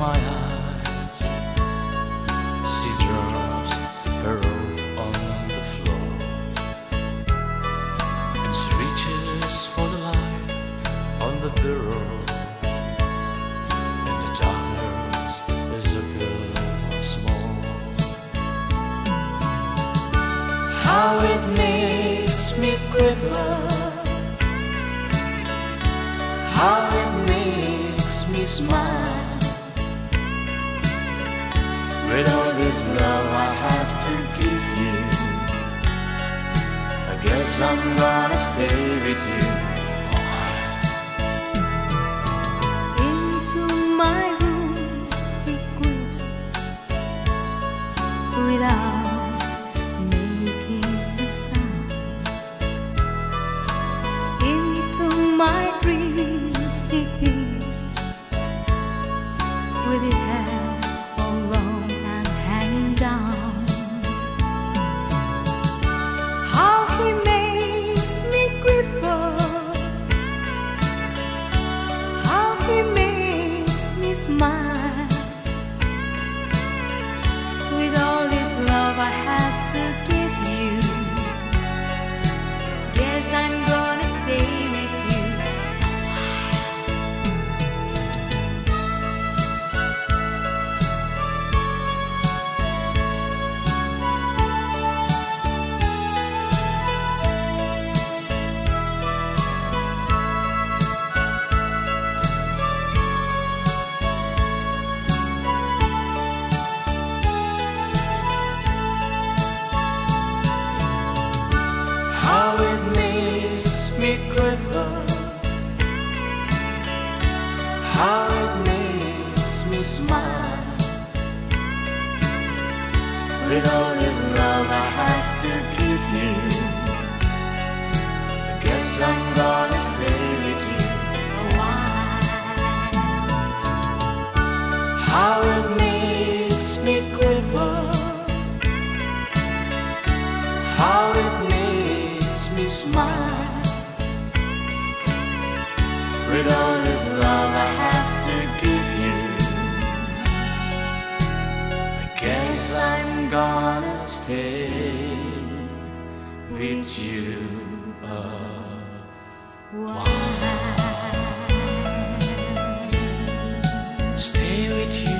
my eyes. She drops her robe on the floor and she reaches for the light on the bureau. And the darkness is a once small. How it makes me quiver. How it makes me smile. With all this love I have to give you, I guess I'm gonna stay with you. Into my room he creeps without making a sound. Into my How it makes me smile. With all this love I have to give you. I guess I'm. How it makes me quiver. How it makes me smile with all gonna stay with you. Stay with you a while. I guess I